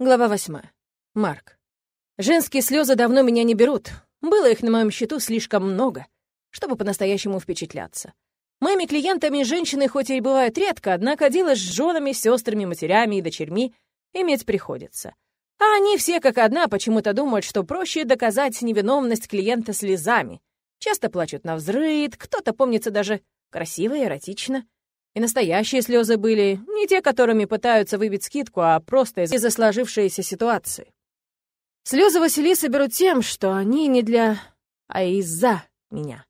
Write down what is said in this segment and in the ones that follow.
Глава восьмая. Марк. Женские слезы давно меня не берут. Было их на моем счету слишком много, чтобы по-настоящему впечатляться. Моими клиентами женщины хоть и бывают редко, однако дело с женами, сестрами, матерями и дочерьми иметь приходится. А они все как одна почему-то думают, что проще доказать невиновность клиента слезами. Часто плачут на взрыд, кто-то помнится даже красиво и эротично. И настоящие слезы были не те, которыми пытаются выбить скидку, а просто из-за сложившейся ситуации. Слезы Василисы берут тем, что они не для, а из-за меня.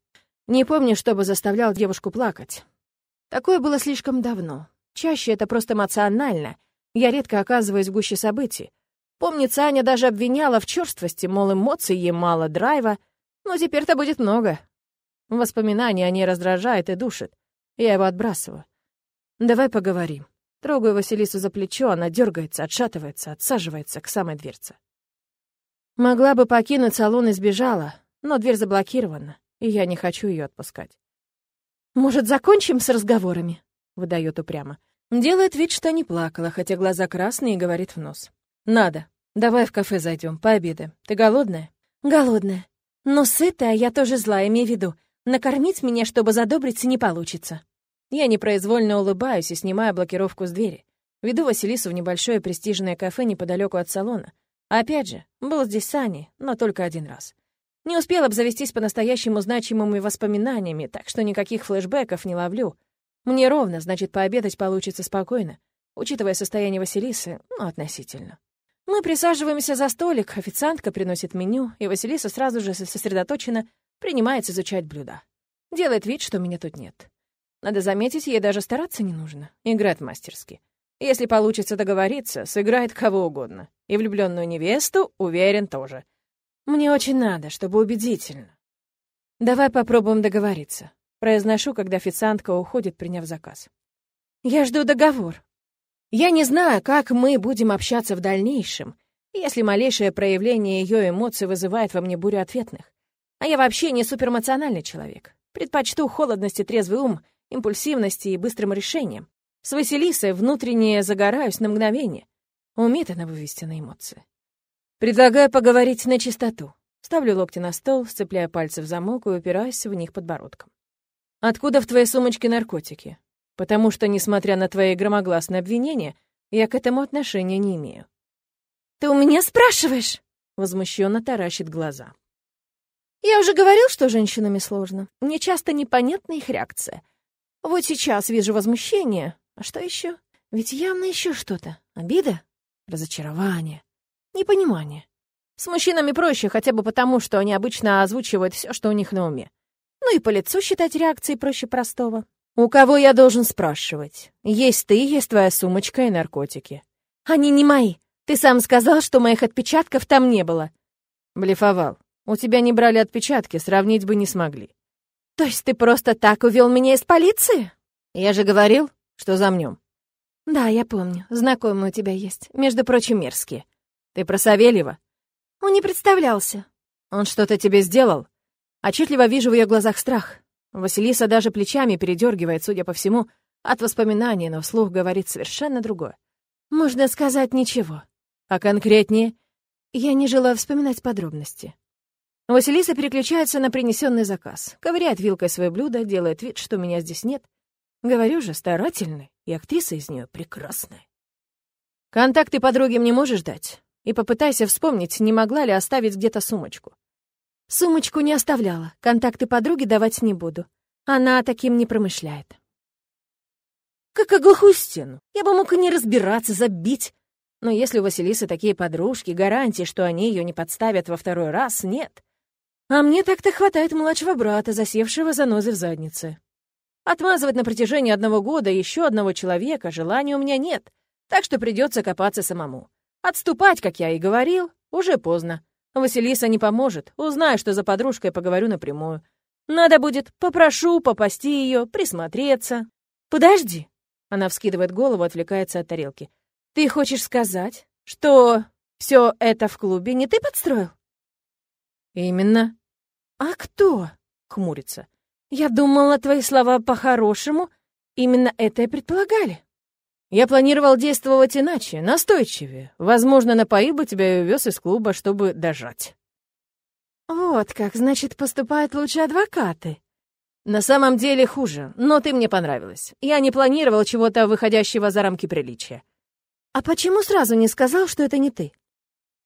Не помню, чтобы заставлял девушку плакать. Такое было слишком давно. Чаще это просто эмоционально. Я редко оказываюсь в гуще событий. Помнится, Аня даже обвиняла в черствости, мол, эмоций ей мало, драйва. Но теперь-то будет много. Воспоминания о ней раздражает и душит. Я его отбрасываю. «Давай поговорим». Трогаю Василису за плечо, она дергается, отшатывается, отсаживается к самой дверце. Могла бы покинуть салон и сбежала, но дверь заблокирована, и я не хочу ее отпускать. «Может, закончим с разговорами?» — выдает упрямо. Делает вид, что не плакала, хотя глаза красные и говорит в нос. «Надо. Давай в кафе зайдем, пообедаем. Ты голодная?» «Голодная. Но сытая я тоже злая, имей в виду. Накормить меня, чтобы задобриться, не получится». Я непроизвольно улыбаюсь и снимаю блокировку с двери. Веду Василису в небольшое престижное кафе неподалеку от салона. Опять же, был здесь с Аней, но только один раз. Не успел обзавестись по-настоящему значимыми воспоминаниями, так что никаких флешбеков не ловлю. Мне ровно, значит, пообедать получится спокойно, учитывая состояние Василисы, ну, относительно. Мы присаживаемся за столик, официантка приносит меню, и Василиса сразу же сосредоточенно принимается изучать блюда. Делает вид, что меня тут нет. Надо заметить, ей даже стараться не нужно. Играет мастерски. Если получится договориться, сыграет кого угодно. И влюбленную невесту, уверен, тоже. Мне очень надо, чтобы убедительно. Давай попробуем договориться. Произношу, когда официантка уходит, приняв заказ. Я жду договор. Я не знаю, как мы будем общаться в дальнейшем, если малейшее проявление ее эмоций вызывает во мне бурю ответных. А я вообще не суперэмоциональный человек. Предпочту холодность и трезвый ум — импульсивности и быстрым решением. С Василисой внутренне загораюсь на мгновение. Умеет она вывести на эмоции. Предлагаю поговорить на чистоту. Ставлю локти на стол, сцепляя пальцы в замок и упираюсь в них подбородком. «Откуда в твоей сумочке наркотики? Потому что, несмотря на твои громогласные обвинения, я к этому отношения не имею». «Ты у меня спрашиваешь?» Возмущенно таращит глаза. «Я уже говорил, что женщинами сложно. Мне часто непонятна их реакция. Вот сейчас вижу возмущение. А что еще? Ведь явно еще что-то. Обида? Разочарование? Непонимание. С мужчинами проще, хотя бы потому, что они обычно озвучивают все, что у них на уме. Ну и по лицу считать реакции проще простого. У кого я должен спрашивать? Есть ты, есть твоя сумочка и наркотики. Они не мои. Ты сам сказал, что моих отпечатков там не было. Блефовал. У тебя не брали отпечатки, сравнить бы не смогли. То есть ты просто так увел меня из полиции? Я же говорил, что замнем. Да, я помню. Знакомые у тебя есть. Между прочим, мерзкие. Ты про Савельева? Он не представлялся. Он что-то тебе сделал? Отчетливо вижу в ее глазах страх. Василиса даже плечами передергивает, судя по всему, от воспоминаний, но вслух говорит совершенно другое. Можно сказать ничего. А конкретнее? Я не желаю вспоминать подробности. Василиса переключается на принесенный заказ, ковыряет вилкой свое блюдо, делает вид, что меня здесь нет. Говорю же, старательный, и актриса из нее прекрасная. Контакты подруги мне можешь дать? И попытайся вспомнить, не могла ли оставить где-то сумочку. Сумочку не оставляла, контакты подруги давать не буду. Она таким не промышляет. Как оглохую стену. Я бы мог и не разбираться, забить. Но если у Василисы такие подружки, гарантии, что они ее не подставят во второй раз, нет. А мне так-то хватает младшего брата, засевшего за нозы в заднице. Отмазывать на протяжении одного года еще одного человека желания у меня нет, так что придется копаться самому. Отступать, как я и говорил, уже поздно. Василиса не поможет. Узнаю, что за подружкой поговорю напрямую. Надо будет, попрошу попасти ее, присмотреться. Подожди. Она вскидывает голову, отвлекается от тарелки. Ты хочешь сказать, что все это в клубе не ты подстроил? Именно. «А кто?» — хмурится. «Я думала, твои слова по-хорошему именно это и предполагали». Я планировал действовать иначе, настойчивее. Возможно, напоил бы тебя и увез из клуба, чтобы дожать. Вот как, значит, поступают лучше адвокаты. На самом деле хуже, но ты мне понравилась. Я не планировал чего-то выходящего за рамки приличия. А почему сразу не сказал, что это не ты?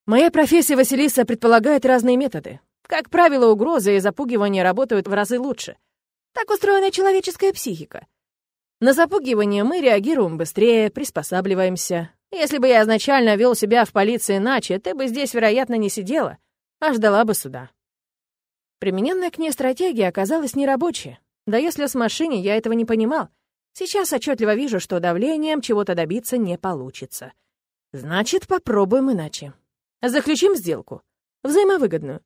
Моя профессия Василиса предполагает разные методы. Как правило, угрозы и запугивания работают в разы лучше. Так устроена человеческая психика. На запугивание мы реагируем быстрее, приспосабливаемся. Если бы я изначально вел себя в полиции иначе, ты бы здесь, вероятно, не сидела, а ждала бы суда. Примененная к ней стратегия оказалась нерабочей. Да если с машине я этого не понимал. Сейчас отчетливо вижу, что давлением чего-то добиться не получится. Значит, попробуем иначе. Заключим сделку. Взаимовыгодную.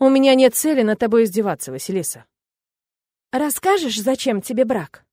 У меня нет цели над тобой издеваться, Василиса. Расскажешь, зачем тебе брак?